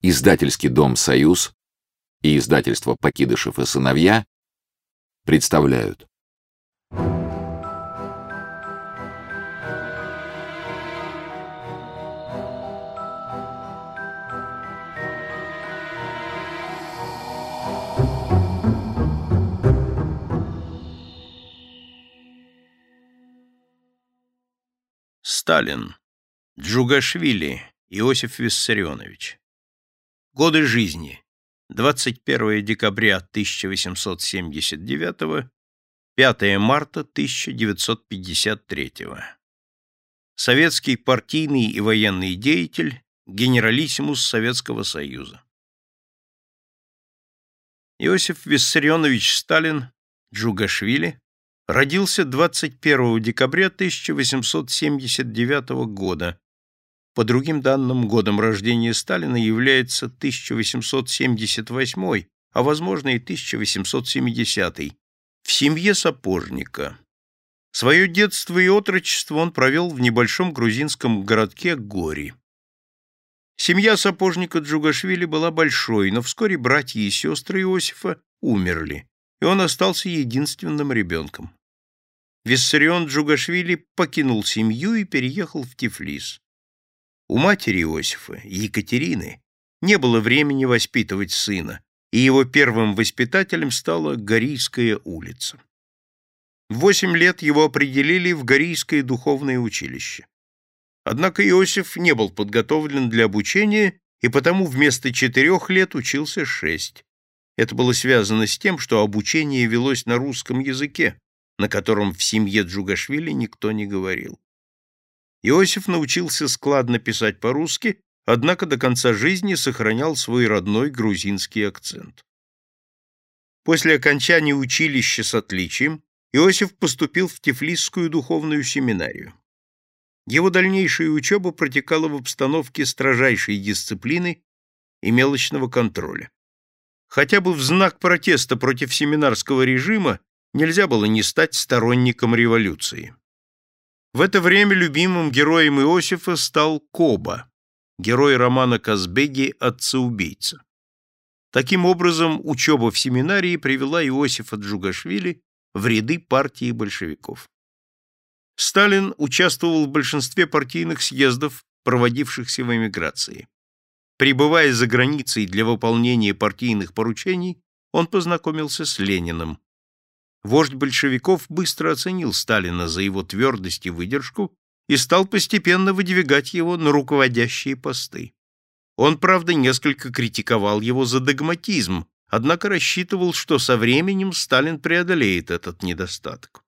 Издательский дом «Союз» и издательство «Покидышев и сыновья» представляют. Сталин. Джугашвили Иосиф Виссарионович. Годы жизни. 21 декабря 1879, 5 марта 1953. Советский партийный и военный деятель, генералиссимус Советского Союза. Иосиф Виссарионович Сталин, Джугашвили, родился 21 декабря 1879 года по другим данным, годом рождения Сталина является 1878, а возможно и 1870, в семье сапожника. Свое детство и отрочество он провел в небольшом грузинском городке Гори. Семья сапожника Джугашвили была большой, но вскоре братья и сестры Иосифа умерли, и он остался единственным ребенком. Виссарион Джугашвили покинул семью и переехал в Тифлис. У матери Иосифа, Екатерины, не было времени воспитывать сына, и его первым воспитателем стала Горийская улица. Восемь лет его определили в Горийское духовное училище. Однако Иосиф не был подготовлен для обучения, и потому вместо четырех лет учился шесть. Это было связано с тем, что обучение велось на русском языке, на котором в семье Джугашвили никто не говорил. Иосиф научился складно писать по-русски, однако до конца жизни сохранял свой родной грузинский акцент. После окончания училища с отличием Иосиф поступил в Тифлисскую духовную семинарию. Его дальнейшая учеба протекала в обстановке строжайшей дисциплины и мелочного контроля. Хотя бы в знак протеста против семинарского режима нельзя было не стать сторонником революции. В это время любимым героем Иосифа стал Коба, герой романа Казбеги «Отца-убийца». Таким образом, учеба в семинарии привела Иосифа Джугашвили в ряды партии большевиков. Сталин участвовал в большинстве партийных съездов, проводившихся в эмиграции. Прибывая за границей для выполнения партийных поручений, он познакомился с Лениным, Вождь большевиков быстро оценил Сталина за его твердость и выдержку и стал постепенно выдвигать его на руководящие посты. Он, правда, несколько критиковал его за догматизм, однако рассчитывал, что со временем Сталин преодолеет этот недостаток.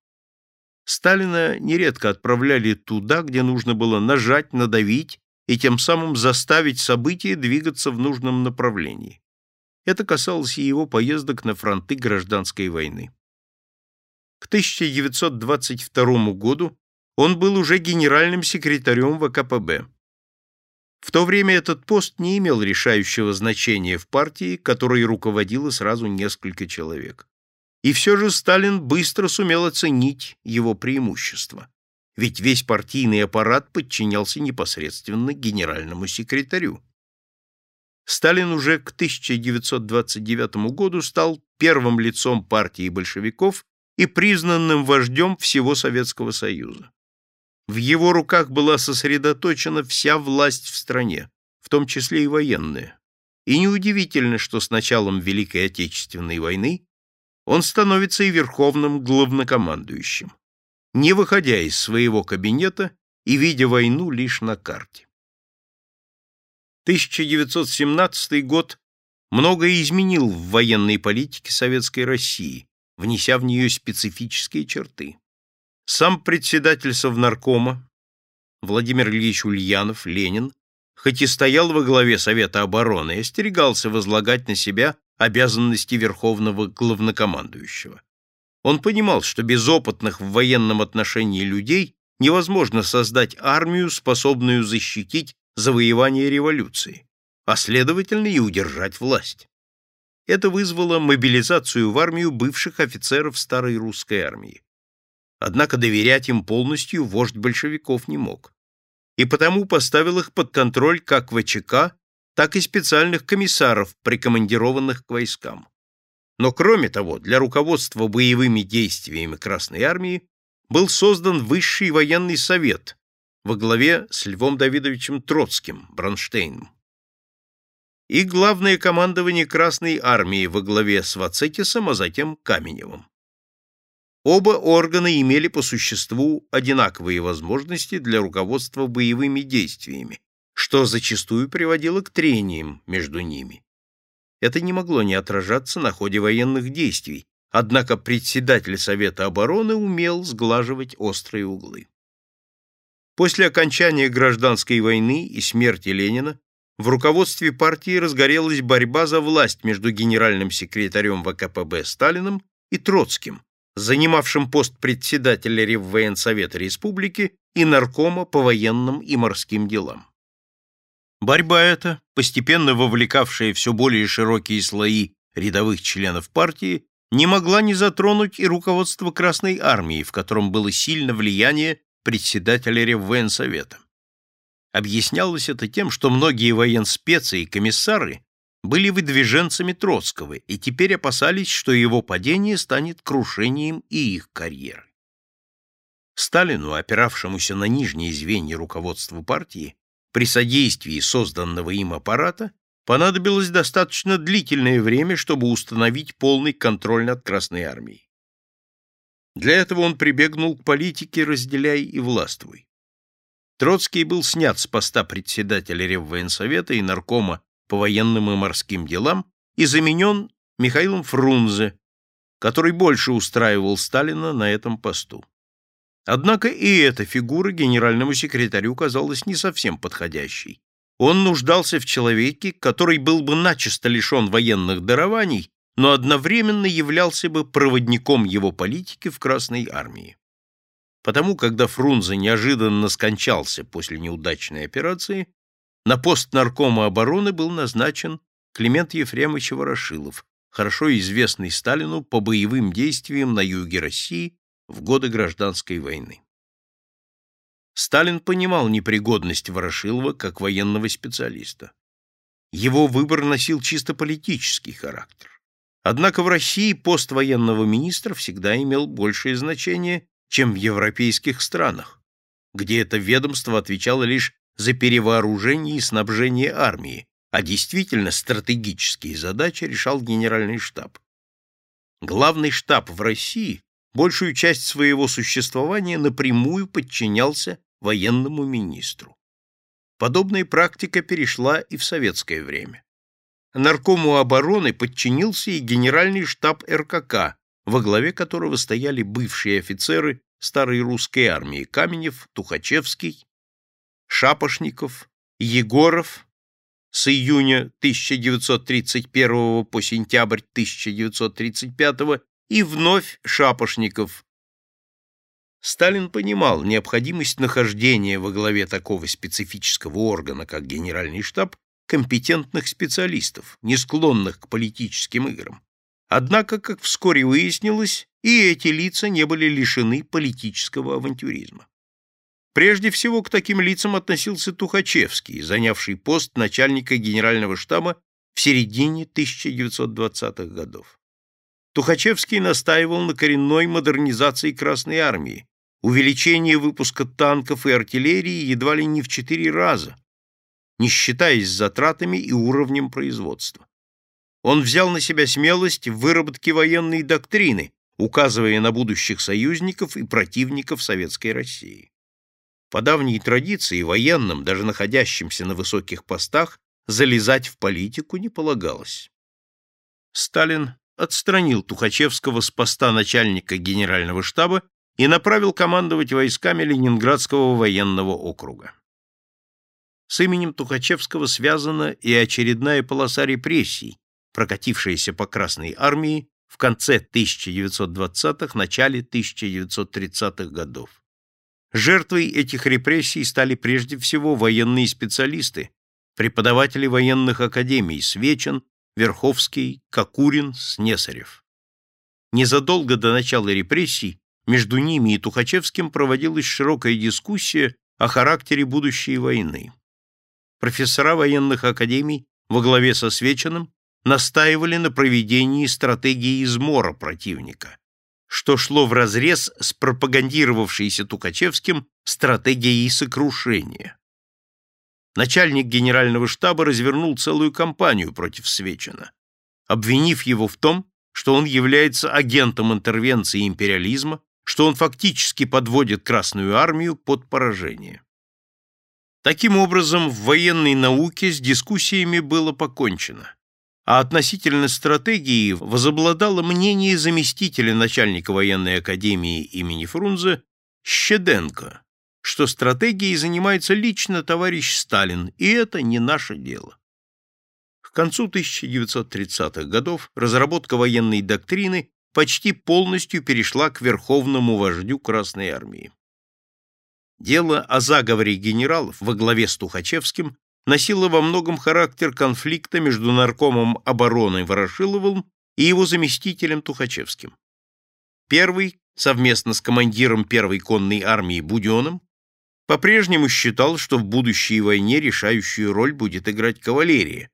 Сталина нередко отправляли туда, где нужно было нажать, надавить и тем самым заставить события двигаться в нужном направлении. Это касалось и его поездок на фронты гражданской войны. К 1922 году он был уже генеральным секретарем ВКПБ. В то время этот пост не имел решающего значения в партии, которой руководило сразу несколько человек. И все же Сталин быстро сумел оценить его преимущества. Ведь весь партийный аппарат подчинялся непосредственно генеральному секретарю. Сталин уже к 1929 году стал первым лицом партии большевиков и признанным вождем всего Советского Союза. В его руках была сосредоточена вся власть в стране, в том числе и военная. И неудивительно, что с началом Великой Отечественной войны он становится и верховным главнокомандующим, не выходя из своего кабинета и видя войну лишь на карте. 1917 год многое изменил в военной политике Советской России, внеся в нее специфические черты. Сам председатель Совнаркома Владимир Ильич Ульянов, Ленин, хоть и стоял во главе Совета обороны, остерегался возлагать на себя обязанности верховного главнокомандующего. Он понимал, что без опытных в военном отношении людей невозможно создать армию, способную защитить завоевание революции, а следовательно и удержать власть. Это вызвало мобилизацию в армию бывших офицеров старой русской армии. Однако доверять им полностью вождь большевиков не мог. И потому поставил их под контроль как ВЧК, так и специальных комиссаров, прикомандированных к войскам. Но кроме того, для руководства боевыми действиями Красной Армии был создан Высший военный совет во главе с Львом Давидовичем Троцким, Бронштейном. И главное командование Красной Армии во главе с Вацетисом, а затем Каменевым. Оба органа имели по существу одинаковые возможности для руководства боевыми действиями, что зачастую приводило к трениям между ними. Это не могло не отражаться на ходе военных действий, однако председатель Совета обороны умел сглаживать острые углы. После окончания гражданской войны и смерти Ленина в руководстве партии разгорелась борьба за власть между генеральным секретарем ВКПБ Сталиным и Троцким, занимавшим пост председателя Реввоенсовета Республики и наркома по военным и морским делам. Борьба эта, постепенно вовлекавшая все более широкие слои рядовых членов партии, не могла не затронуть и руководство Красной Армии, в котором было сильно влияние председателя Реввоенсовета. Объяснялось это тем, что многие военспецы и комиссары были выдвиженцами Троцкого и теперь опасались, что его падение станет крушением и их карьеры. Сталину, опиравшемуся на нижние звенья руководства партии, при содействии созданного им аппарата понадобилось достаточно длительное время, чтобы установить полный контроль над Красной армией. Для этого он прибегнул к политике «разделяй и властвуй». Троцкий был снят с поста председателя Реввоенсовета и наркома по военным и морским делам и заменен Михаилом Фрунзе, который больше устраивал Сталина на этом посту. Однако и эта фигура генеральному секретарю казалась не совсем подходящей. Он нуждался в человеке, который был бы начисто лишен военных дарований, но одновременно являлся бы проводником его политики в Красной армии. Потому, когда Фрунзе неожиданно скончался после неудачной операции, на пост наркома обороны был назначен Климент Ефремович Ворошилов, хорошо известный Сталину по боевым действиям на юге России в годы гражданской войны. Сталин понимал непригодность Ворошилова как военного специалиста. Его выбор носил чисто политический характер. Однако в России пост военного министра всегда имел большее значение, чем в европейских странах, где это ведомство отвечало лишь за перевооружение и снабжение армии, а действительно стратегические задачи решал генеральный штаб. Главный штаб в России большую часть своего существования напрямую подчинялся военному министру. Подобная практика перешла и в советское время. Наркому обороны подчинился и генеральный штаб РКК, во главе которого стояли бывшие офицеры старой русской армии Каменев, Тухачевский, Шапошников, Егоров с июня 1931 по сентябрь 1935 и вновь Шапошников. Сталин понимал необходимость нахождения во главе такого специфического органа, как Генеральный штаб, компетентных специалистов, не склонных к политическим играм. Однако, как вскоре выяснилось, и эти лица не были лишены политического авантюризма. Прежде всего к таким лицам относился Тухачевский, занявший пост начальника генерального штаба в середине 1920-х годов. Тухачевский настаивал на коренной модернизации Красной армии, увеличении выпуска танков и артиллерии едва ли не в четыре раза, не считаясь затратами и уровнем производства. Он взял на себя смелость в выработке военной доктрины, указывая на будущих союзников и противников Советской России. По давней традиции военным, даже находящимся на высоких постах, залезать в политику не полагалось. Сталин отстранил Тухачевского с поста начальника генерального штаба и направил командовать войсками Ленинградского военного округа. С именем Тухачевского связана и очередная полоса репрессий, прокатившаяся по Красной армии в конце 1920-х, начале 1930-х годов. Жертвой этих репрессий стали прежде всего военные специалисты, преподаватели военных академий Свечин, Верховский, Кокурин, Снесарев. Незадолго до начала репрессий между ними и Тухачевским проводилась широкая дискуссия о характере будущей войны. Профессора военных академий во главе со Свеченым настаивали на проведении стратегии измора противника, что шло вразрез с пропагандировавшейся Тухачевским стратегией сокрушения. Начальник генерального штаба развернул целую кампанию против Свечина, обвинив его в том, что он является агентом интервенции империализма, что он фактически подводит Красную армию под поражение. Таким образом, в военной науке с дискуссиями было покончено, а относительно стратегии возобладало мнение заместителя начальника военной академии имени Фрунзе Щеденко, что стратегией занимается лично товарищ Сталин, и это не наше дело. К концу 1930-х годов разработка военной доктрины почти полностью перешла к верховному вождю Красной армии. Дело о заговоре генералов во главе с Тухачевским носило во многом характер конфликта между наркомом обороны Ворошиловым и его заместителем Тухачевским. Первый, совместно с командиром первой конной армии Буденным, по-прежнему считал, что в будущей войне решающую роль будет играть кавалерия.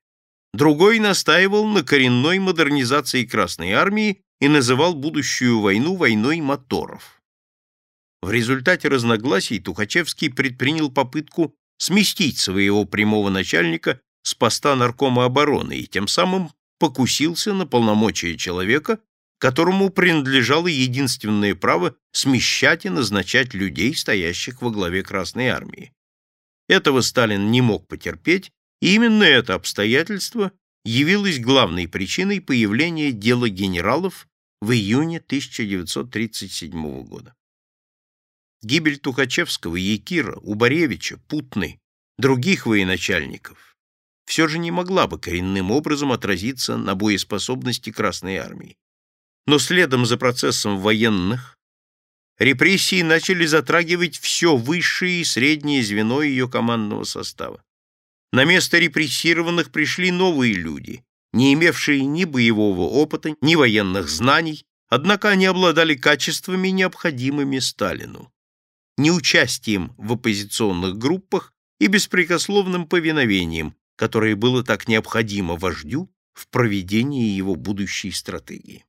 Другой настаивал на коренной модернизации Красной армии и называл будущую войну войной моторов. В результате разногласий Тухачевский предпринял попытку сместить своего прямого начальника с поста наркома обороны и тем самым покусился на полномочия человека, которому принадлежало единственное право смещать и назначать людей, стоящих во главе Красной армии. Этого Сталин не мог потерпеть, и именно это обстоятельство явилось главной причиной появления дела генералов в июне 1937 года. Гибель Тухачевского, Якира, Убаревича, Путны, других военачальников все же не могла бы коренным образом отразиться на боеспособности Красной Армии. Но следом за процессом военных репрессии начали затрагивать все высшее и среднее звено ее командного состава. На место репрессированных пришли новые люди, не имевшие ни боевого опыта, ни военных знаний, однако они обладали качествами, необходимыми Сталину неучастием в оппозиционных группах и беспрекословным повиновением, которое было так необходимо вождю в проведении его будущей стратегии.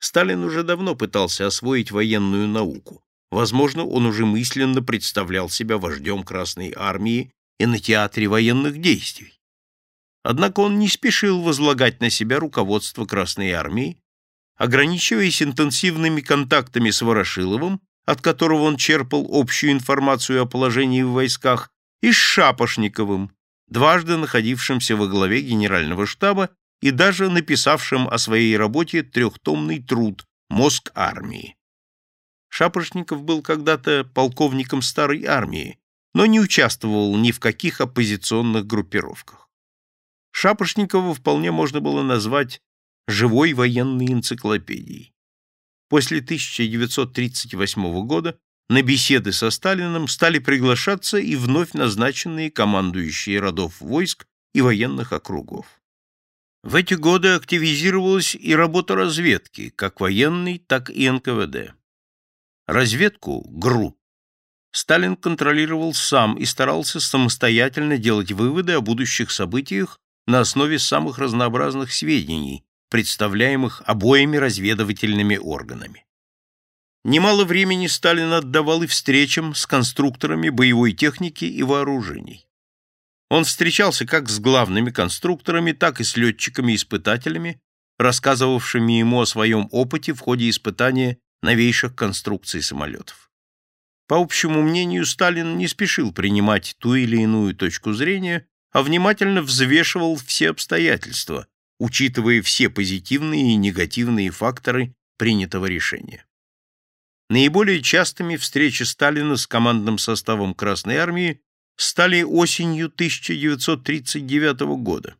Сталин уже давно пытался освоить военную науку. Возможно, он уже мысленно представлял себя вождем Красной армии и на театре военных действий. Однако он не спешил возлагать на себя руководство Красной армии, ограничиваясь интенсивными контактами с Ворошиловым от которого он черпал общую информацию о положении в войсках, и с Шапошниковым, дважды находившимся во главе генерального штаба и даже написавшим о своей работе трехтомный труд «Мозг армии». Шапошников был когда-то полковником старой армии, но не участвовал ни в каких оппозиционных группировках. Шапошникова вполне можно было назвать живой военной энциклопедией. После 1938 года на беседы со Сталиным стали приглашаться и вновь назначенные командующие родов войск и военных округов. В эти годы активизировалась и работа разведки, как военной, так и НКВД. Разведку, ГРУ, Сталин контролировал сам и старался самостоятельно делать выводы о будущих событиях на основе самых разнообразных сведений, представляемых обоими разведывательными органами. Немало времени Сталин отдавал и встречам с конструкторами боевой техники и вооружений. Он встречался как с главными конструкторами, так и с летчиками-испытателями, рассказывавшими ему о своем опыте в ходе испытания новейших конструкций самолетов. По общему мнению, Сталин не спешил принимать ту или иную точку зрения, а внимательно взвешивал все обстоятельства, учитывая все позитивные и негативные факторы принятого решения. Наиболее частыми встречи Сталина с командным составом Красной Армии стали осенью 1939 года,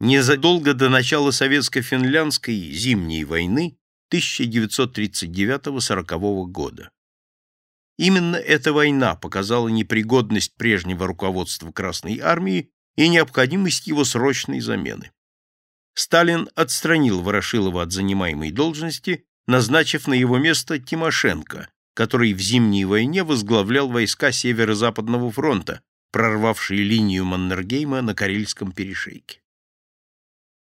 незадолго до начала советско-финляндской зимней войны 1939-40 года. Именно эта война показала непригодность прежнего руководства Красной Армии и необходимость его срочной замены. Сталин отстранил Ворошилова от занимаемой должности, назначив на его место Тимошенко, который в Зимней войне возглавлял войска Северо-Западного фронта, прорвавший линию Маннергейма на Карельском перешейке.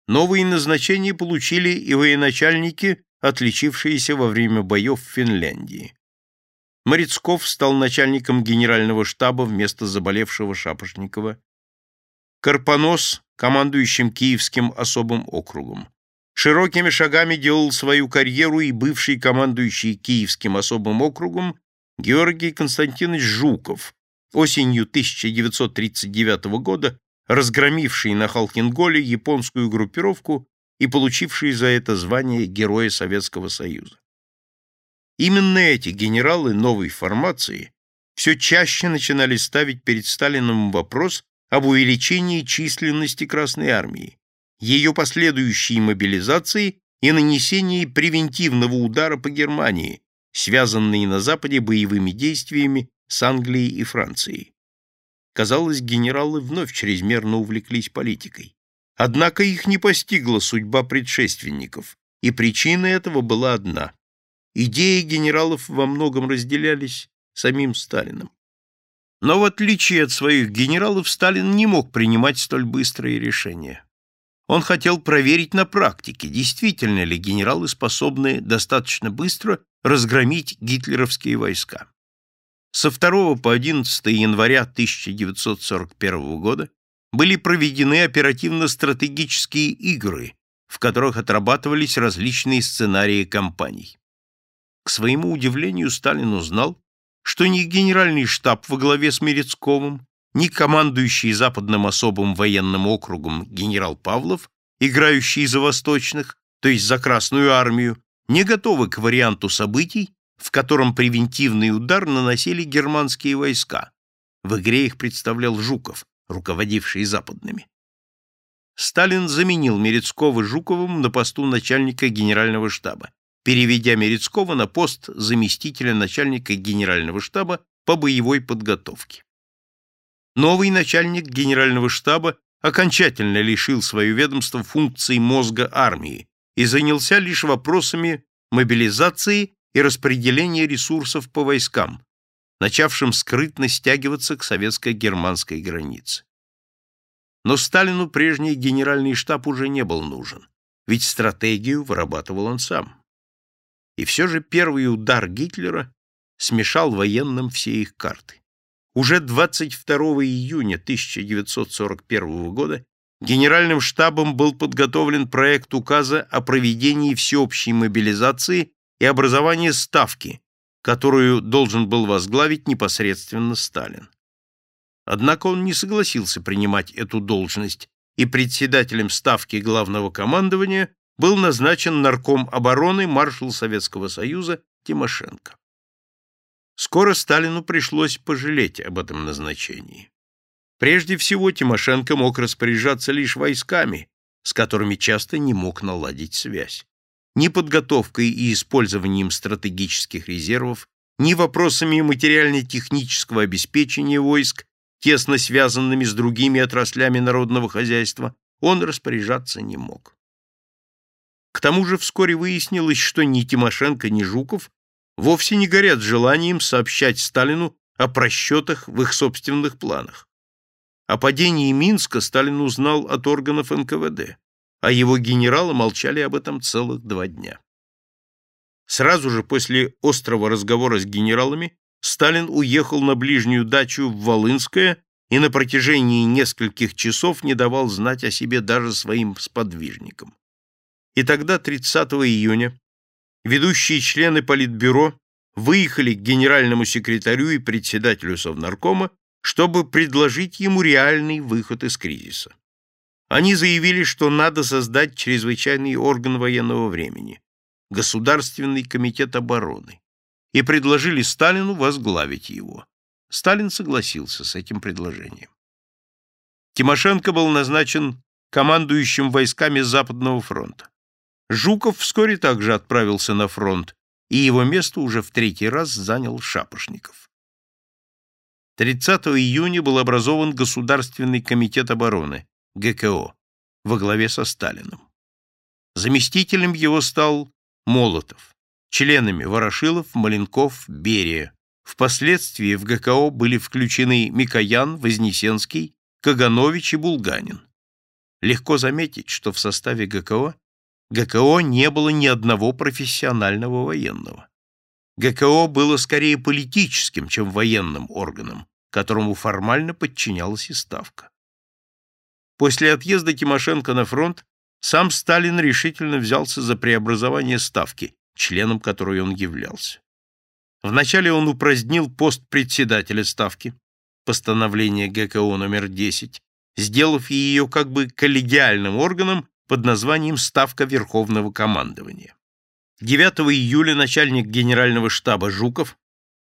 Новые назначения получили и военачальники, отличившиеся во время боев в Финляндии. Морецков стал начальником генерального штаба вместо заболевшего Шапошникова. Карпонос — командующим Киевским особым округом. Широкими шагами делал свою карьеру и бывший командующий Киевским особым округом Георгий Константинович Жуков, осенью 1939 года разгромивший на Халкинголе японскую группировку и получивший за это звание Героя Советского Союза. Именно эти генералы новой формации все чаще начинали ставить перед Сталиным вопрос об увеличении численности Красной Армии, ее последующей мобилизации и нанесении превентивного удара по Германии, связанные на Западе боевыми действиями с Англией и Францией. Казалось, генералы вновь чрезмерно увлеклись политикой. Однако их не постигла судьба предшественников, и причина этого была одна. Идеи генералов во многом разделялись самим Сталиным. Но в отличие от своих генералов, Сталин не мог принимать столь быстрые решения. Он хотел проверить на практике, действительно ли генералы способны достаточно быстро разгромить гитлеровские войска. Со 2 по 11 января 1941 года были проведены оперативно-стратегические игры, в которых отрабатывались различные сценарии кампаний. К своему удивлению Сталин узнал, что ни генеральный штаб во главе с Мерецковым, ни командующий Западным особым военным округом генерал Павлов, играющий за восточных, то есть за Красную армию, не готовы к варианту событий, в котором превентивный удар наносили германские войска. В игре их представлял Жуков, руководивший западными. Сталин заменил Мерецкого Жуковым на посту начальника генерального штаба, переведя Мерецкого на пост заместителя начальника генерального штаба по боевой подготовке. Новый начальник генерального штаба окончательно лишил свое ведомство функций мозга армии и занялся лишь вопросами мобилизации и распределения ресурсов по войскам, начавшим скрытно стягиваться к советско-германской границе. Но Сталину прежний генеральный штаб уже не был нужен, ведь стратегию вырабатывал он сам. И все же первый удар Гитлера смешал военным все их карты. Уже 22 июня 1941 года Генеральным штабом был подготовлен проект указа о проведении всеобщей мобилизации и образование ставки, которую должен был возглавить непосредственно Сталин. Однако он не согласился принимать эту должность, и председателем ставки главного командования был назначен нарком обороны маршал Советского Союза Тимошенко. Скоро Сталину пришлось пожалеть об этом назначении. Прежде всего, Тимошенко мог распоряжаться лишь войсками, с которыми часто не мог наладить связь ни подготовкой и использованием стратегических резервов, ни вопросами материально-технического обеспечения войск, тесно связанными с другими отраслями народного хозяйства, он распоряжаться не мог. К тому же вскоре выяснилось, что ни Тимошенко, ни Жуков вовсе не горят желанием сообщать Сталину о просчетах в их собственных планах. О падении Минска Сталин узнал от органов НКВД а его генералы молчали об этом целых два дня. Сразу же после острого разговора с генералами Сталин уехал на ближнюю дачу в Волынское и на протяжении нескольких часов не давал знать о себе даже своим сподвижникам. И тогда, 30 июня, ведущие члены Политбюро выехали к генеральному секретарю и председателю Совнаркома, чтобы предложить ему реальный выход из кризиса. Они заявили, что надо создать чрезвычайный орган военного времени – Государственный комитет обороны, и предложили Сталину возглавить его. Сталин согласился с этим предложением. Тимошенко был назначен командующим войсками Западного фронта. Жуков вскоре также отправился на фронт, и его место уже в третий раз занял Шапошников. 30 июня был образован Государственный комитет обороны, ГКО во главе со Сталиным. Заместителем его стал Молотов, членами Ворошилов, Маленков, Берия, Впоследствии в ГКО были включены Микоян, Вознесенский, Каганович и Булганин. Легко заметить, что в составе ГКО ГКО не было ни одного профессионального военного. ГКО было скорее политическим, чем военным органом, которому формально подчинялась и Ставка. После отъезда Тимошенко на фронт сам Сталин решительно взялся за преобразование Ставки, членом которой он являлся. Вначале он упразднил пост председателя Ставки, постановление ГКО номер 10, сделав ее как бы коллегиальным органом под названием Ставка Верховного командования. 9 июля начальник генерального штаба Жуков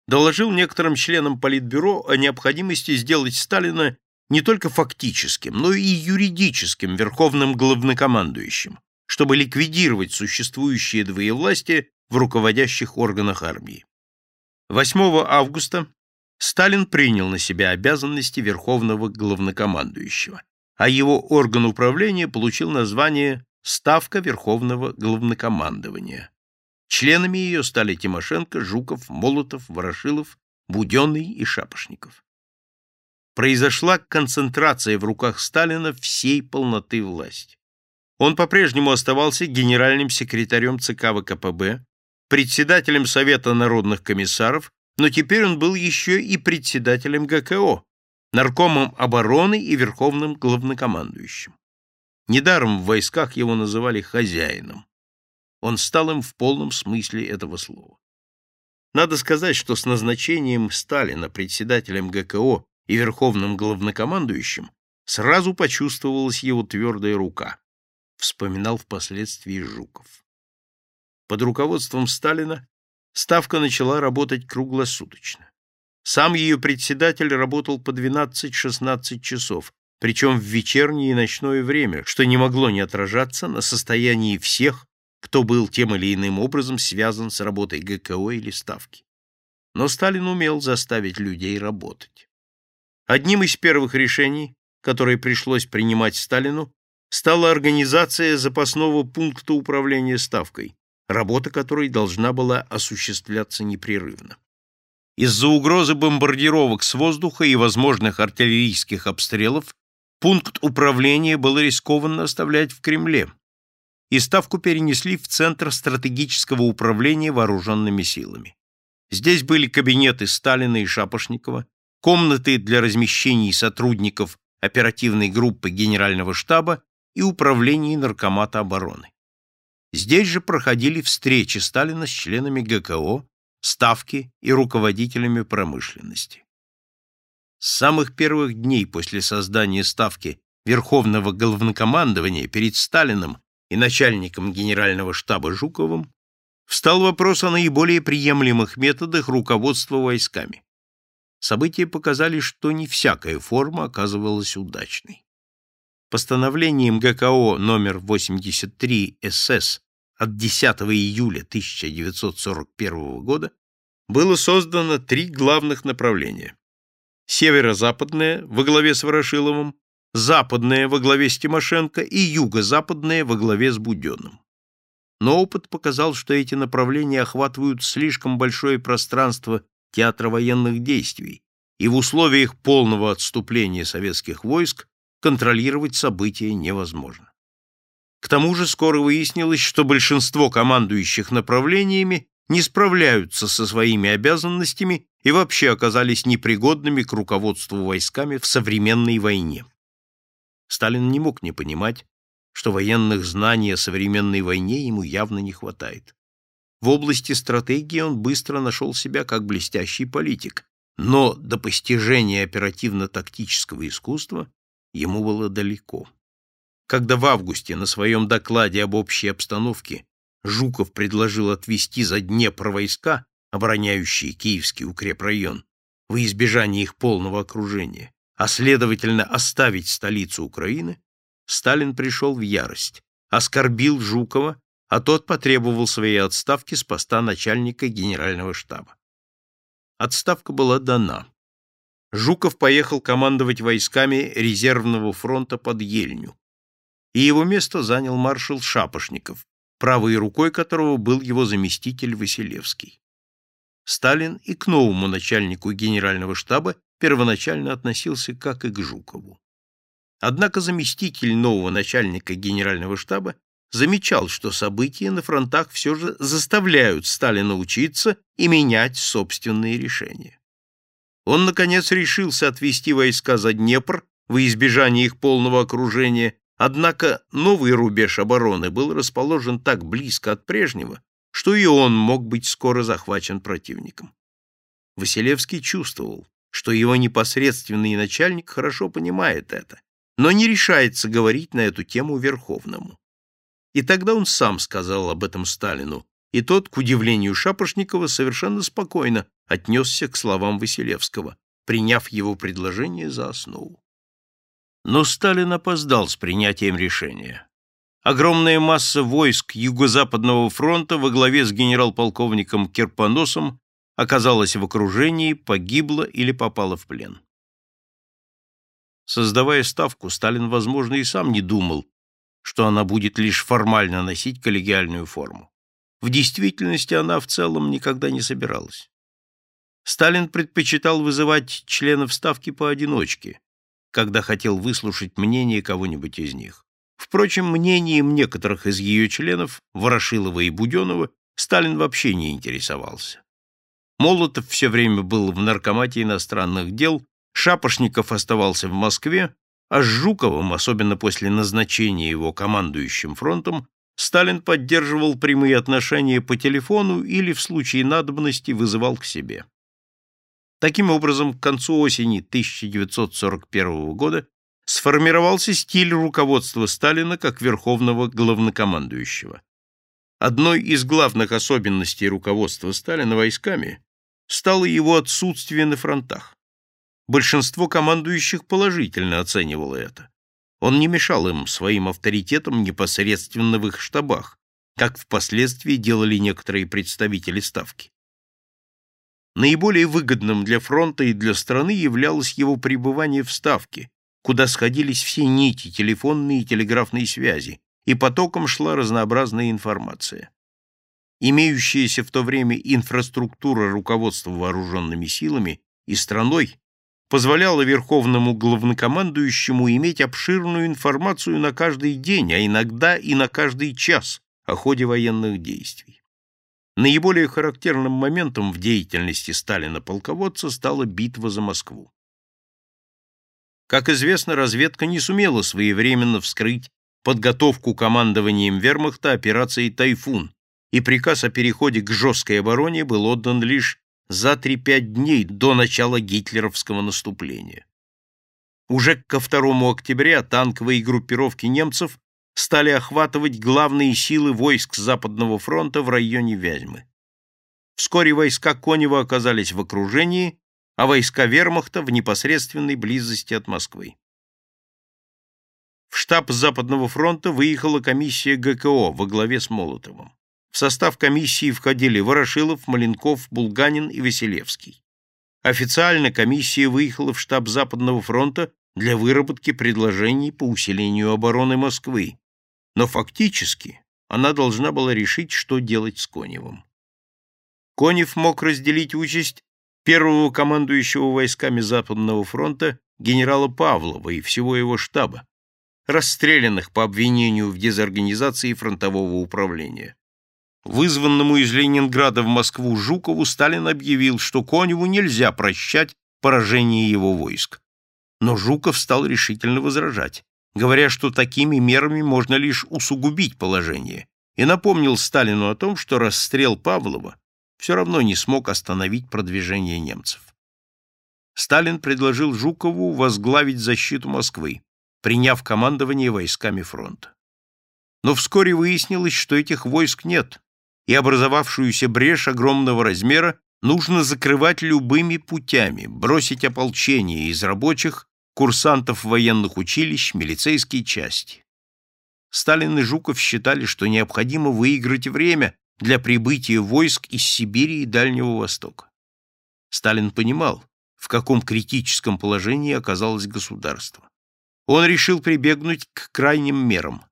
доложил некоторым членам Политбюро о необходимости сделать Сталина не только фактическим, но и юридическим верховным главнокомандующим, чтобы ликвидировать существующие двоевластие в руководящих органах армии. 8 августа Сталин принял на себя обязанности верховного главнокомандующего, а его орган управления получил название Ставка Верховного Главнокомандования. Членами ее стали Тимошенко, Жуков, Молотов, Ворошилов, Буденный и Шапошников. Произошла концентрация в руках Сталина всей полноты власти. Он по-прежнему оставался генеральным секретарем ЦК ВКПБ, председателем Совета народных комиссаров, но теперь он был еще и председателем ГКО, наркомом обороны и верховным главнокомандующим. Недаром в войсках его называли хозяином он стал им в полном смысле этого слова. Надо сказать, что с назначением Сталина председателем ГКО и верховным главнокомандующим сразу почувствовалась его твердая рука, вспоминал впоследствии Жуков. Под руководством Сталина Ставка начала работать круглосуточно. Сам ее председатель работал по 12-16 часов, причем в вечернее и ночное время, что не могло не отражаться на состоянии всех, кто был тем или иным образом связан с работой ГКО или Ставки. Но Сталин умел заставить людей работать. Одним из первых решений, которое пришлось принимать Сталину, стала организация запасного пункта управления Ставкой, работа которой должна была осуществляться непрерывно. Из-за угрозы бомбардировок с воздуха и возможных артиллерийских обстрелов пункт управления было рискованно оставлять в Кремле, и ставку перенесли в Центр стратегического управления вооруженными силами. Здесь были кабинеты Сталина и Шапошникова, комнаты для размещений сотрудников оперативной группы Генерального штаба и управления Наркомата обороны. Здесь же проходили встречи Сталина с членами ГКО, Ставки и руководителями промышленности. С самых первых дней после создания Ставки Верховного Главнокомандования перед Сталиным и начальником генерального штаба Жуковым, встал вопрос о наиболее приемлемых методах руководства войсками. События показали, что не всякая форма оказывалась удачной. Постановлением ГКО номер 83 СС от 10 июля 1941 года было создано три главных направления. Северо-западное во главе с Ворошиловым, западная во главе с Тимошенко и юго-западная во главе с Буденным. Но опыт показал, что эти направления охватывают слишком большое пространство театра военных действий, и в условиях полного отступления советских войск контролировать события невозможно. К тому же скоро выяснилось, что большинство командующих направлениями не справляются со своими обязанностями и вообще оказались непригодными к руководству войсками в современной войне. Сталин не мог не понимать, что военных знаний о современной войне ему явно не хватает. В области стратегии он быстро нашел себя как блестящий политик, но до постижения оперативно-тактического искусства ему было далеко. Когда в августе на своем докладе об общей обстановке Жуков предложил отвести за Днепр войска, обороняющие Киевский укрепрайон, во избежание их полного окружения, а следовательно оставить столицу Украины, Сталин пришел в ярость, оскорбил Жукова, а тот потребовал своей отставки с поста начальника генерального штаба. Отставка была дана. Жуков поехал командовать войсками резервного фронта под Ельню, и его место занял маршал Шапошников, правой рукой которого был его заместитель Василевский. Сталин и к новому начальнику генерального штаба первоначально относился как и к Жукову. Однако заместитель нового начальника генерального штаба замечал, что события на фронтах все же заставляют Сталина учиться и менять собственные решения. Он, наконец, решился отвести войска за Днепр во избежание их полного окружения, однако новый рубеж обороны был расположен так близко от прежнего, что и он мог быть скоро захвачен противником. Василевский чувствовал, что его непосредственный начальник хорошо понимает это, но не решается говорить на эту тему Верховному. И тогда он сам сказал об этом Сталину, и тот, к удивлению Шапошникова, совершенно спокойно отнесся к словам Василевского, приняв его предложение за основу. Но Сталин опоздал с принятием решения. Огромная масса войск Юго-Западного фронта во главе с генерал-полковником Кирпоносом оказалась в окружении, погибла или попала в плен. Создавая ставку, Сталин, возможно, и сам не думал, что она будет лишь формально носить коллегиальную форму. В действительности она в целом никогда не собиралась. Сталин предпочитал вызывать членов Ставки поодиночке, когда хотел выслушать мнение кого-нибудь из них. Впрочем, мнением некоторых из ее членов, Ворошилова и Буденова, Сталин вообще не интересовался. Молотов все время был в наркомате иностранных дел, Шапошников оставался в Москве, а с Жуковым, особенно после назначения его командующим фронтом, Сталин поддерживал прямые отношения по телефону или в случае надобности вызывал к себе. Таким образом, к концу осени 1941 года сформировался стиль руководства Сталина как верховного главнокомандующего. Одной из главных особенностей руководства Сталина войсками стало его отсутствие на фронтах. Большинство командующих положительно оценивало это. Он не мешал им своим авторитетом непосредственно в их штабах, как впоследствии делали некоторые представители Ставки. Наиболее выгодным для фронта и для страны являлось его пребывание в Ставке, куда сходились все нити телефонные и телеграфные связи, и потоком шла разнообразная информация. Имеющаяся в то время инфраструктура руководства вооруженными силами и страной позволяло верховному главнокомандующему иметь обширную информацию на каждый день, а иногда и на каждый час о ходе военных действий. Наиболее характерным моментом в деятельности Сталина-полководца стала битва за Москву. Как известно, разведка не сумела своевременно вскрыть подготовку командованием вермахта операции «Тайфун», и приказ о переходе к жесткой обороне был отдан лишь за 3-5 дней до начала гитлеровского наступления. Уже ко 2 октября танковые группировки немцев стали охватывать главные силы войск Западного фронта в районе Вязьмы. Вскоре войска Конева оказались в окружении, а войска вермахта в непосредственной близости от Москвы. В штаб Западного фронта выехала комиссия ГКО во главе с Молотовым. В состав комиссии входили Ворошилов, Маленков, Булганин и Василевский. Официально комиссия выехала в штаб Западного фронта для выработки предложений по усилению обороны Москвы, но фактически она должна была решить, что делать с Коневым. Конев мог разделить участь первого командующего войсками Западного фронта генерала Павлова и всего его штаба, расстрелянных по обвинению в дезорганизации фронтового управления. Вызванному из Ленинграда в Москву Жукову Сталин объявил, что Коневу нельзя прощать поражение его войск. Но Жуков стал решительно возражать, говоря, что такими мерами можно лишь усугубить положение, и напомнил Сталину о том, что расстрел Павлова все равно не смог остановить продвижение немцев. Сталин предложил Жукову возглавить защиту Москвы, приняв командование войсками фронта. Но вскоре выяснилось, что этих войск нет, и образовавшуюся брешь огромного размера нужно закрывать любыми путями, бросить ополчение из рабочих, курсантов военных училищ, милицейские части. Сталин и Жуков считали, что необходимо выиграть время для прибытия войск из Сибири и Дальнего Востока. Сталин понимал, в каком критическом положении оказалось государство. Он решил прибегнуть к крайним мерам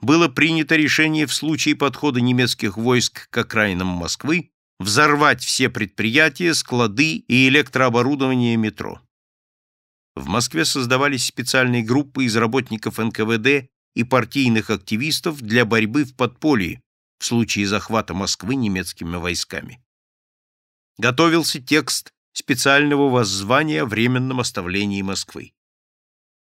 было принято решение в случае подхода немецких войск к окраинам Москвы взорвать все предприятия, склады и электрооборудование метро. В Москве создавались специальные группы из работников НКВД и партийных активистов для борьбы в подполье в случае захвата Москвы немецкими войсками. Готовился текст специального воззвания о временном оставлении Москвы.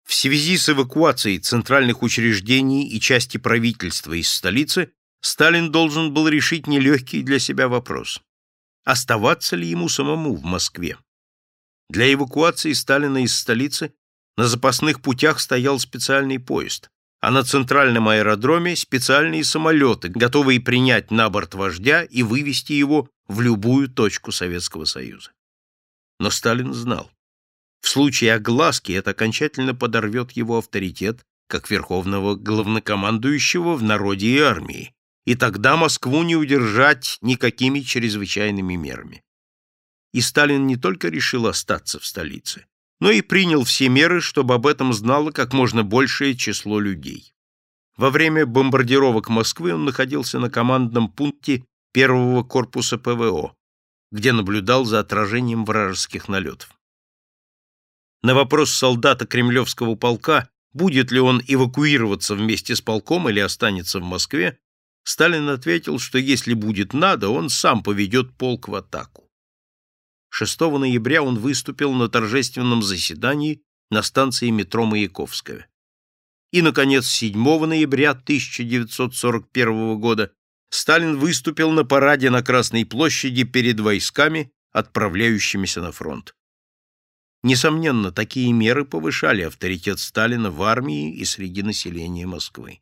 В связи с эвакуацией центральных учреждений и части правительства из столицы Сталин должен был решить нелегкий для себя вопрос. Оставаться ли ему самому в Москве? Для эвакуации Сталина из столицы на запасных путях стоял специальный поезд, а на центральном аэродроме специальные самолеты, готовые принять на борт вождя и вывести его в любую точку Советского Союза. Но Сталин знал, в случае огласки это окончательно подорвет его авторитет как верховного главнокомандующего в народе и армии, и тогда Москву не удержать никакими чрезвычайными мерами. И Сталин не только решил остаться в столице, но и принял все меры, чтобы об этом знало как можно большее число людей. Во время бомбардировок Москвы он находился на командном пункте первого корпуса ПВО, где наблюдал за отражением вражеских налетов. На вопрос солдата кремлевского полка, будет ли он эвакуироваться вместе с полком или останется в Москве, Сталин ответил, что если будет надо, он сам поведет полк в атаку. 6 ноября он выступил на торжественном заседании на станции метро Маяковская. И, наконец, 7 ноября 1941 года Сталин выступил на параде на Красной площади перед войсками, отправляющимися на фронт. Несомненно, такие меры повышали авторитет Сталина в армии и среди населения Москвы.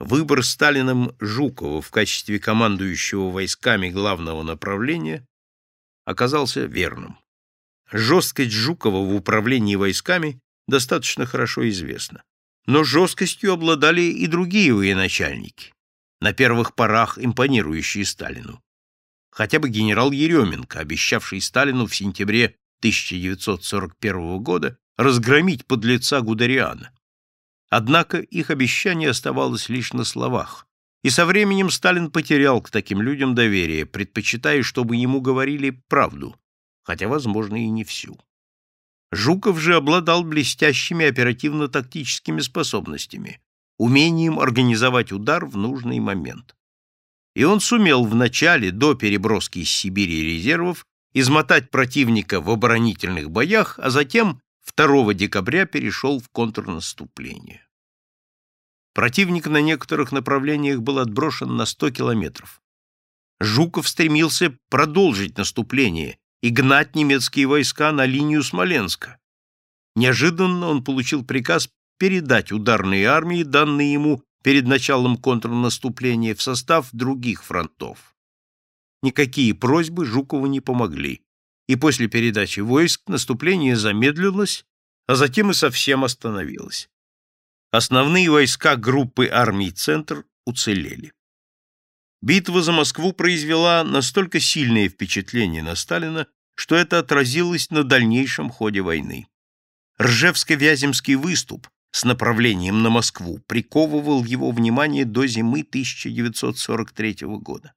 Выбор Сталиным Жукова в качестве командующего войсками главного направления оказался верным. Жесткость Жукова в управлении войсками достаточно хорошо известна. Но жесткостью обладали и другие военачальники, на первых порах импонирующие Сталину. Хотя бы генерал Еременко, обещавший Сталину в сентябре 1941 года разгромить подлеца Гудериана. Однако их обещание оставалось лишь на словах, и со временем Сталин потерял к таким людям доверие, предпочитая, чтобы ему говорили правду, хотя, возможно, и не всю. Жуков же обладал блестящими оперативно-тактическими способностями, умением организовать удар в нужный момент. И он сумел в начале, до переброски из Сибири резервов, измотать противника в оборонительных боях, а затем 2 декабря перешел в контрнаступление. Противник на некоторых направлениях был отброшен на 100 километров. Жуков стремился продолжить наступление и гнать немецкие войска на линию Смоленска. Неожиданно он получил приказ передать ударные армии, данные ему перед началом контрнаступления, в состав других фронтов. Никакие просьбы Жукову не помогли, и после передачи войск наступление замедлилось, а затем и совсем остановилось. Основные войска группы армий «Центр» уцелели. Битва за Москву произвела настолько сильное впечатление на Сталина, что это отразилось на дальнейшем ходе войны. Ржевско-Вяземский выступ с направлением на Москву приковывал его внимание до зимы 1943 года.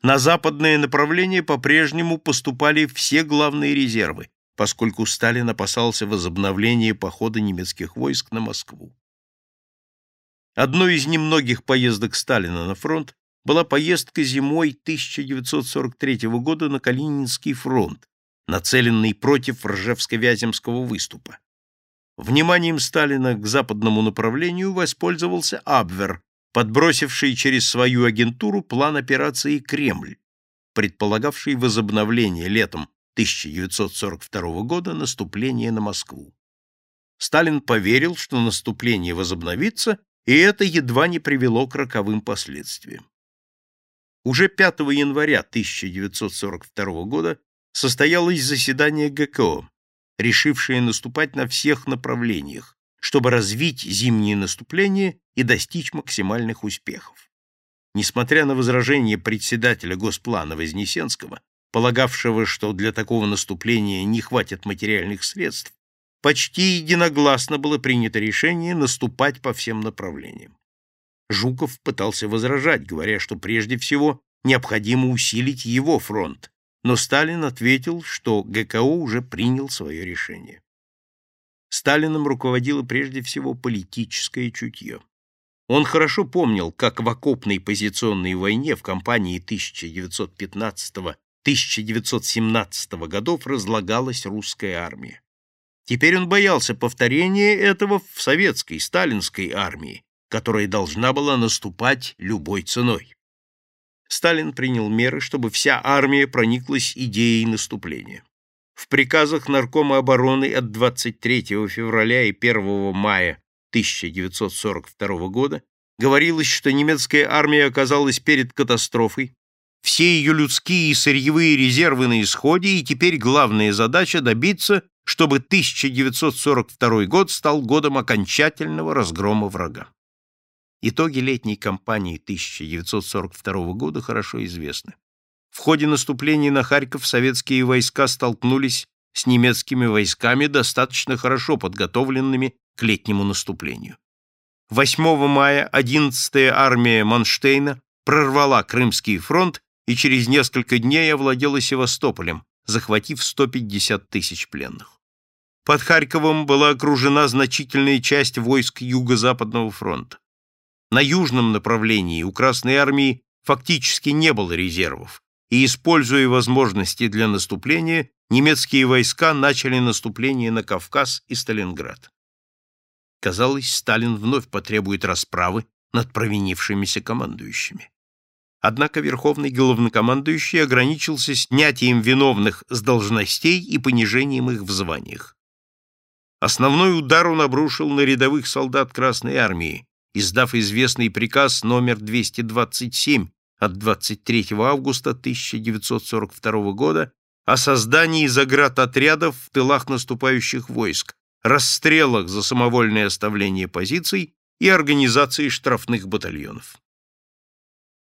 На западное направление по-прежнему поступали все главные резервы, поскольку Сталин опасался возобновления похода немецких войск на Москву. Одной из немногих поездок Сталина на фронт была поездка зимой 1943 года на Калининский фронт, нацеленный против Ржевско-Вяземского выступа. Вниманием Сталина к западному направлению воспользовался Абвер, подбросивший через свою агентуру план операции «Кремль», предполагавший возобновление летом 1942 года наступления на Москву. Сталин поверил, что наступление возобновится и это едва не привело к роковым последствиям. Уже 5 января 1942 года состоялось заседание ГКО, решившее наступать на всех направлениях, чтобы развить зимнее наступление и достичь максимальных успехов. Несмотря на возражения председателя Госплана Вознесенского, полагавшего, что для такого наступления не хватит материальных средств, почти единогласно было принято решение наступать по всем направлениям. Жуков пытался возражать, говоря, что прежде всего необходимо усилить его фронт, но Сталин ответил, что ГКО уже принял свое решение. Сталином руководило прежде всего политическое чутье. Он хорошо помнил, как в окопной позиционной войне в кампании 1915-1917 годов разлагалась русская армия. Теперь он боялся повторения этого в советской, сталинской армии, которая должна была наступать любой ценой. Сталин принял меры, чтобы вся армия прониклась идеей наступления. В приказах Наркома обороны от 23 февраля и 1 мая 1942 года говорилось, что немецкая армия оказалась перед катастрофой, все ее людские и сырьевые резервы на исходе, и теперь главная задача добиться, чтобы 1942 год стал годом окончательного разгрома врага. Итоги летней кампании 1942 года хорошо известны. В ходе наступления на Харьков советские войска столкнулись с немецкими войсками, достаточно хорошо подготовленными к летнему наступлению. 8 мая 11-я армия Манштейна прорвала Крымский фронт и через несколько дней овладела Севастополем, захватив 150 тысяч пленных. Под Харьковом была окружена значительная часть войск Юго-Западного фронта. На южном направлении у Красной армии фактически не было резервов, и, используя возможности для наступления, немецкие войска начали наступление на Кавказ и Сталинград. Казалось, Сталин вновь потребует расправы над провинившимися командующими. Однако верховный главнокомандующий ограничился снятием виновных с должностей и понижением их в званиях. Основной удар он обрушил на рядовых солдат Красной армии, издав известный приказ номер 227 от 23 августа 1942 года о создании заградотрядов в тылах наступающих войск, расстрелах за самовольное оставление позиций и организации штрафных батальонов.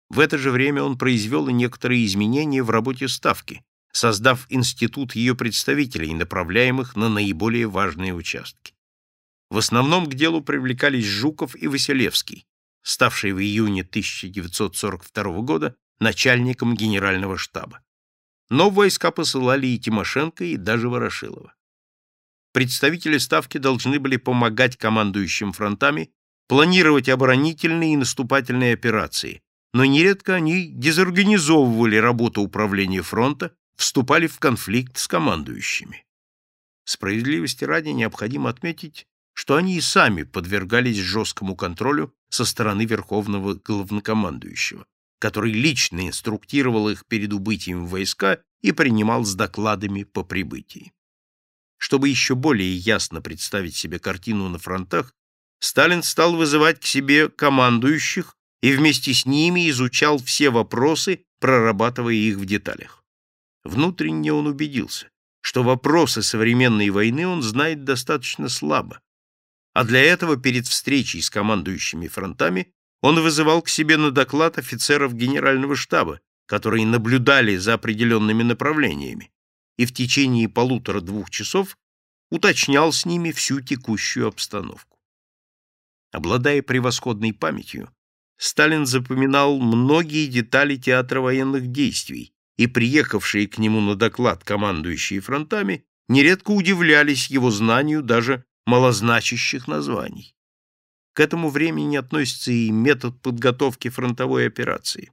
В это же время он произвел и некоторые изменения в работе Ставки, создав институт ее представителей, направляемых на наиболее важные участки. В основном к делу привлекались Жуков и Василевский, ставший в июне 1942 года начальником генерального штаба. Но войска посылали и Тимошенко, и даже Ворошилова. Представители Ставки должны были помогать командующим фронтами планировать оборонительные и наступательные операции, но нередко они дезорганизовывали работу управления фронта, вступали в конфликт с командующими. Справедливости ради необходимо отметить, что они и сами подвергались жесткому контролю со стороны Верховного Главнокомандующего, который лично инструктировал их перед убытием войска и принимал с докладами по прибытии. Чтобы еще более ясно представить себе картину на фронтах, Сталин стал вызывать к себе командующих и вместе с ними изучал все вопросы, прорабатывая их в деталях. Внутренне он убедился, что вопросы современной войны он знает достаточно слабо, а для этого перед встречей с командующими фронтами он вызывал к себе на доклад офицеров генерального штаба, которые наблюдали за определенными направлениями, и в течение полутора-двух часов уточнял с ними всю текущую обстановку. Обладая превосходной памятью, Сталин запоминал многие детали театра военных действий, и приехавшие к нему на доклад командующие фронтами нередко удивлялись его знанию даже малозначащих названий. К этому времени относится и метод подготовки фронтовой операции.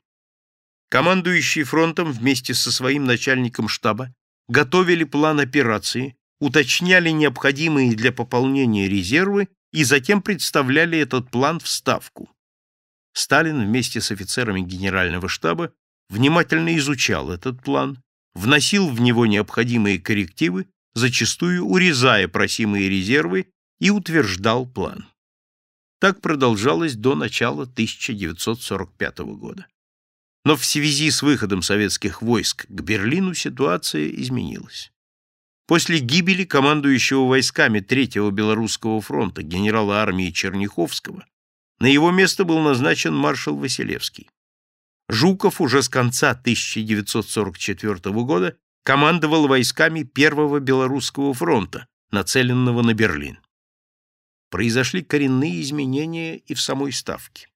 Командующий фронтом вместе со своим начальником штаба готовили план операции, уточняли необходимые для пополнения резервы и затем представляли этот план в Ставку. Сталин вместе с офицерами генерального штаба внимательно изучал этот план, вносил в него необходимые коррективы зачастую урезая просимые резервы, и утверждал план. Так продолжалось до начала 1945 года. Но в связи с выходом советских войск к Берлину ситуация изменилась. После гибели командующего войсками Третьего Белорусского фронта генерала армии Черняховского на его место был назначен маршал Василевский. Жуков уже с конца 1944 года командовал войсками Первого Белорусского фронта, нацеленного на Берлин. Произошли коренные изменения и в самой Ставке.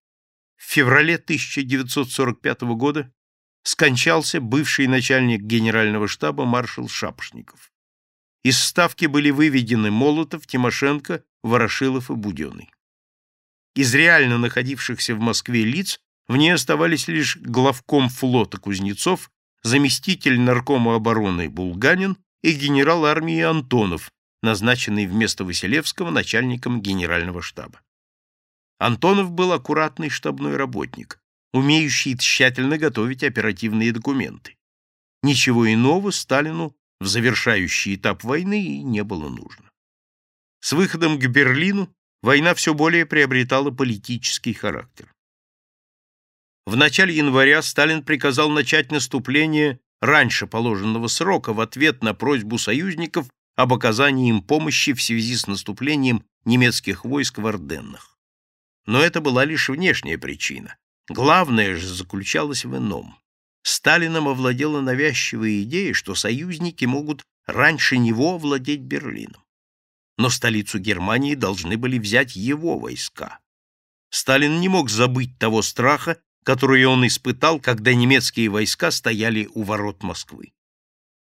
В феврале 1945 года скончался бывший начальник генерального штаба маршал Шапошников. Из Ставки были выведены Молотов, Тимошенко, Ворошилов и Буденный. Из реально находившихся в Москве лиц в ней оставались лишь главком флота Кузнецов, заместитель наркома обороны Булганин и генерал армии Антонов, назначенный вместо Василевского начальником генерального штаба. Антонов был аккуратный штабной работник, умеющий тщательно готовить оперативные документы. Ничего иного Сталину в завершающий этап войны не было нужно. С выходом к Берлину война все более приобретала политический характер. В начале января Сталин приказал начать наступление раньше положенного срока в ответ на просьбу союзников об оказании им помощи в связи с наступлением немецких войск в Орденнах. Но это была лишь внешняя причина. Главное же заключалось в ином. Сталином овладела навязчивая идея, что союзники могут раньше него овладеть Берлином. Но столицу Германии должны были взять его войска. Сталин не мог забыть того страха, который он испытал, когда немецкие войска стояли у ворот Москвы.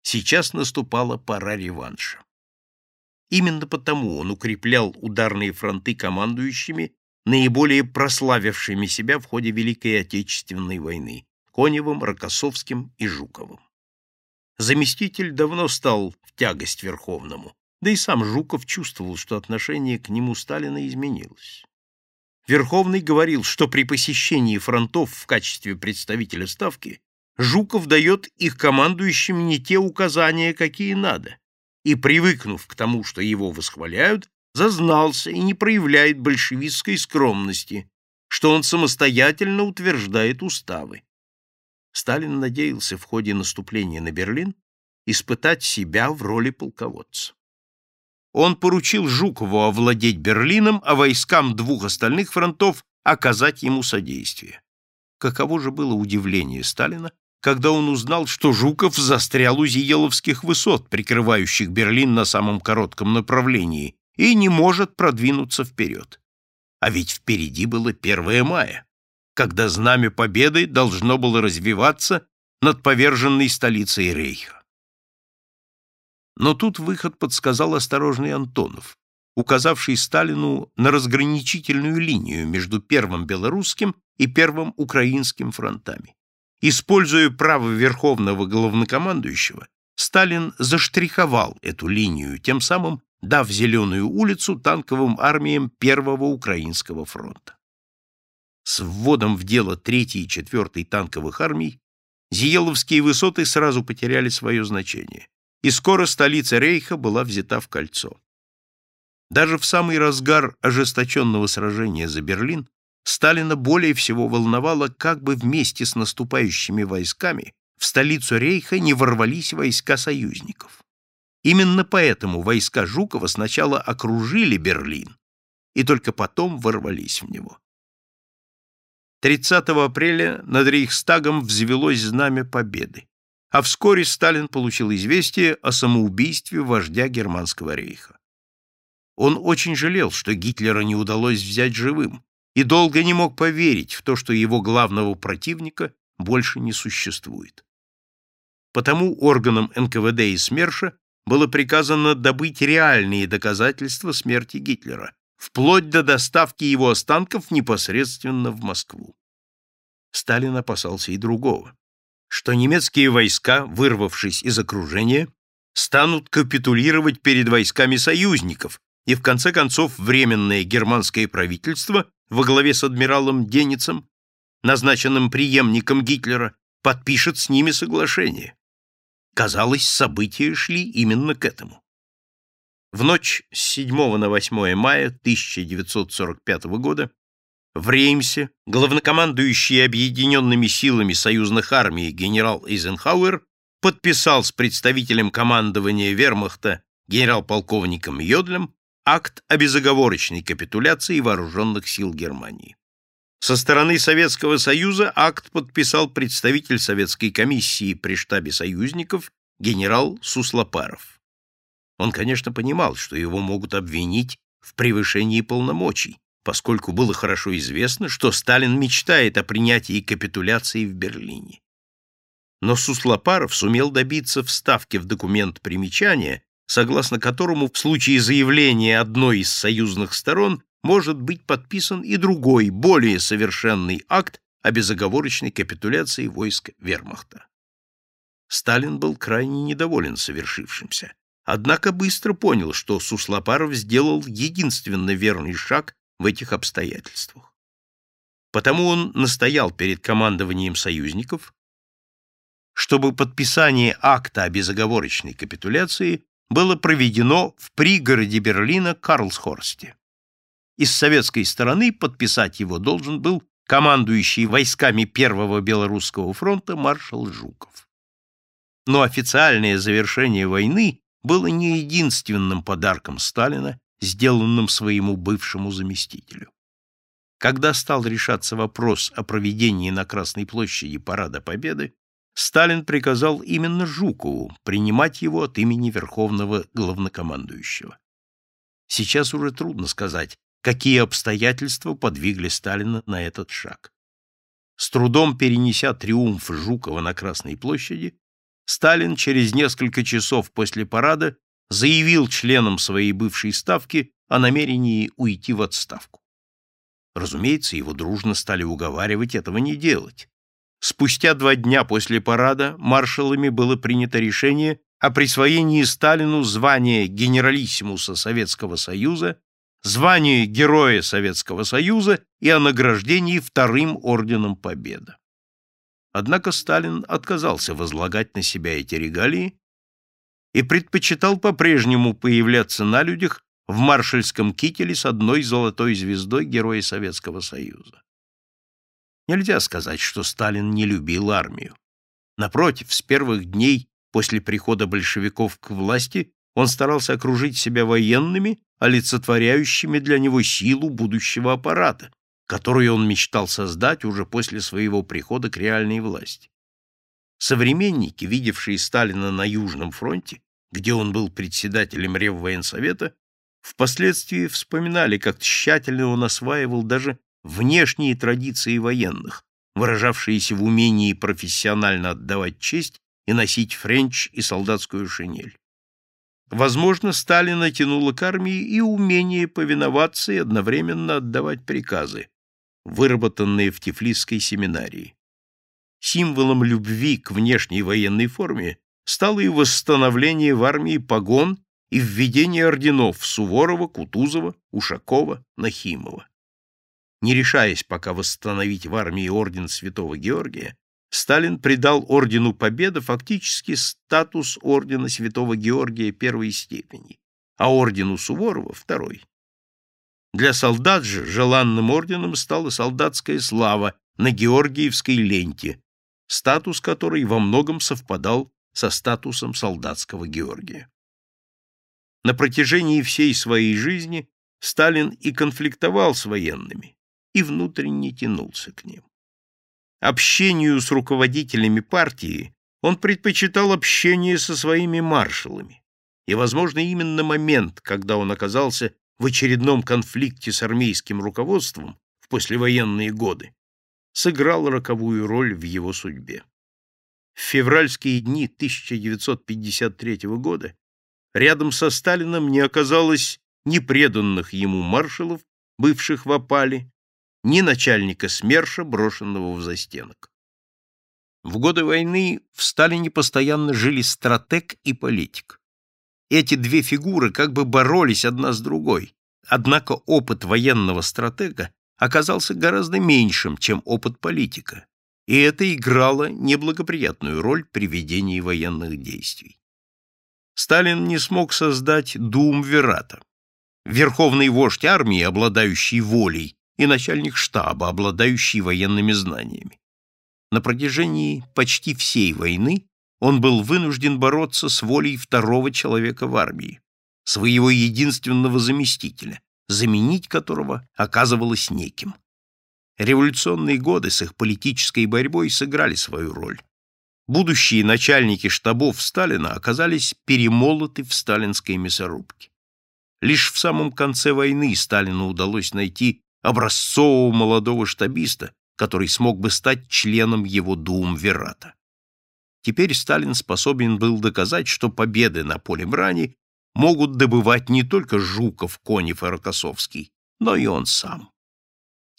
Сейчас наступала пора реванша. Именно потому он укреплял ударные фронты командующими, наиболее прославившими себя в ходе Великой Отечественной войны – Коневым, Рокоссовским и Жуковым. Заместитель давно стал в тягость Верховному, да и сам Жуков чувствовал, что отношение к нему Сталина изменилось. Верховный говорил, что при посещении фронтов в качестве представителя Ставки Жуков дает их командующим не те указания, какие надо, и, привыкнув к тому, что его восхваляют, зазнался и не проявляет большевистской скромности, что он самостоятельно утверждает уставы. Сталин надеялся в ходе наступления на Берлин испытать себя в роли полководца он поручил Жукову овладеть Берлином, а войскам двух остальных фронтов оказать ему содействие. Каково же было удивление Сталина, когда он узнал, что Жуков застрял у Зиеловских высот, прикрывающих Берлин на самом коротком направлении, и не может продвинуться вперед. А ведь впереди было 1 мая, когда знамя победы должно было развиваться над поверженной столицей Рейха. Но тут выход подсказал осторожный Антонов, указавший Сталину на разграничительную линию между Первым Белорусским и Первым Украинским фронтами. Используя право Верховного Главнокомандующего, Сталин заштриховал эту линию, тем самым дав зеленую улицу танковым армиям Первого Украинского фронта. С вводом в дело 3 и 4 танковых армий Зиеловские высоты сразу потеряли свое значение и скоро столица Рейха была взята в кольцо. Даже в самый разгар ожесточенного сражения за Берлин Сталина более всего волновало, как бы вместе с наступающими войсками в столицу Рейха не ворвались войска союзников. Именно поэтому войска Жукова сначала окружили Берлин и только потом ворвались в него. 30 апреля над Рейхстагом взвелось знамя победы а вскоре Сталин получил известие о самоубийстве вождя Германского рейха. Он очень жалел, что Гитлера не удалось взять живым, и долго не мог поверить в то, что его главного противника больше не существует. Потому органам НКВД и СМЕРШа было приказано добыть реальные доказательства смерти Гитлера, вплоть до доставки его останков непосредственно в Москву. Сталин опасался и другого что немецкие войска, вырвавшись из окружения, станут капитулировать перед войсками союзников, и в конце концов временное германское правительство во главе с адмиралом Деницем, назначенным преемником Гитлера, подпишет с ними соглашение. Казалось, события шли именно к этому. В ночь с 7 на 8 мая 1945 года в Реймсе главнокомандующий объединенными силами союзных армий генерал Эйзенхауэр подписал с представителем командования вермахта генерал-полковником Йодлем акт о безоговорочной капитуляции вооруженных сил Германии. Со стороны Советского Союза акт подписал представитель Советской комиссии при штабе союзников генерал Суслопаров. Он, конечно, понимал, что его могут обвинить в превышении полномочий, поскольку было хорошо известно, что Сталин мечтает о принятии капитуляции в Берлине. Но Суслопаров сумел добиться вставки в документ примечания, согласно которому в случае заявления одной из союзных сторон может быть подписан и другой, более совершенный акт о безоговорочной капитуляции войск вермахта. Сталин был крайне недоволен совершившимся, однако быстро понял, что Суслопаров сделал единственно верный шаг в этих обстоятельствах. Потому он настоял перед командованием союзников, чтобы подписание акта о безоговорочной капитуляции было проведено в пригороде Берлина Карлсхорсте. Из советской стороны подписать его должен был командующий войсками Первого Белорусского фронта маршал Жуков. Но официальное завершение войны было не единственным подарком Сталина, сделанным своему бывшему заместителю. Когда стал решаться вопрос о проведении на Красной площади Парада Победы, Сталин приказал именно Жукову принимать его от имени Верховного Главнокомандующего. Сейчас уже трудно сказать, какие обстоятельства подвигли Сталина на этот шаг. С трудом перенеся триумф Жукова на Красной площади, Сталин через несколько часов после парада заявил членам своей бывшей ставки о намерении уйти в отставку. Разумеется, его дружно стали уговаривать этого не делать. Спустя два дня после парада маршалами было принято решение о присвоении Сталину звания генералиссимуса Советского Союза, звания Героя Советского Союза и о награждении вторым орденом Победы. Однако Сталин отказался возлагать на себя эти регалии и предпочитал по-прежнему появляться на людях в маршальском кителе с одной золотой звездой Героя Советского Союза. Нельзя сказать, что Сталин не любил армию. Напротив, с первых дней после прихода большевиков к власти он старался окружить себя военными, олицетворяющими для него силу будущего аппарата, которую он мечтал создать уже после своего прихода к реальной власти. Современники, видевшие Сталина на Южном фронте, где он был председателем Реввоенсовета, впоследствии вспоминали, как тщательно он осваивал даже внешние традиции военных, выражавшиеся в умении профессионально отдавать честь и носить френч и солдатскую шинель. Возможно, Сталина тянуло к армии и умение повиноваться и одновременно отдавать приказы, выработанные в Тифлисской семинарии. Символом любви к внешней военной форме стало и восстановление в армии погон и введение орденов Суворова, Кутузова, Ушакова, Нахимова. Не решаясь пока восстановить в армии орден Святого Георгия, Сталин придал ордену Победы фактически статус ордена Святого Георгия первой степени, а ордену Суворова — второй. Для солдат же желанным орденом стала солдатская слава на Георгиевской ленте, статус которой во многом совпадал со статусом солдатского Георгия. На протяжении всей своей жизни Сталин и конфликтовал с военными, и внутренне тянулся к ним. Общению с руководителями партии он предпочитал общение со своими маршалами, и, возможно, именно момент, когда он оказался в очередном конфликте с армейским руководством в послевоенные годы, сыграл роковую роль в его судьбе. В февральские дни 1953 года рядом со Сталином не оказалось ни преданных ему маршалов, бывших в опале, ни начальника СМЕРШа, брошенного в застенок. В годы войны в Сталине постоянно жили стратег и политик. Эти две фигуры как бы боролись одна с другой, однако опыт военного стратега оказался гораздо меньшим, чем опыт политика, и это играло неблагоприятную роль при ведении военных действий. Сталин не смог создать Дуумвирата. Верховный вождь армии, обладающий волей, и начальник штаба, обладающий военными знаниями. На протяжении почти всей войны он был вынужден бороться с волей второго человека в армии, своего единственного заместителя, заменить которого оказывалось неким. Революционные годы с их политической борьбой сыграли свою роль. Будущие начальники штабов Сталина оказались перемолоты в сталинской мясорубке. Лишь в самом конце войны Сталину удалось найти образцового молодого штабиста, который смог бы стать членом его Дуумвирата. Теперь Сталин способен был доказать, что победы на поле брани могут добывать не только Жуков, Конев и Рокоссовский, но и он сам.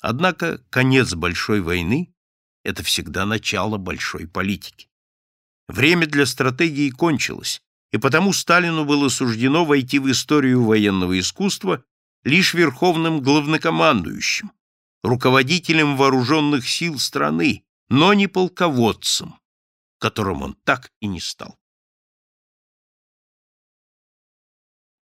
Однако конец большой войны — это всегда начало большой политики. Время для стратегии кончилось, и потому Сталину было суждено войти в историю военного искусства лишь верховным главнокомандующим, руководителем вооруженных сил страны, но не полководцем, которым он так и не стал.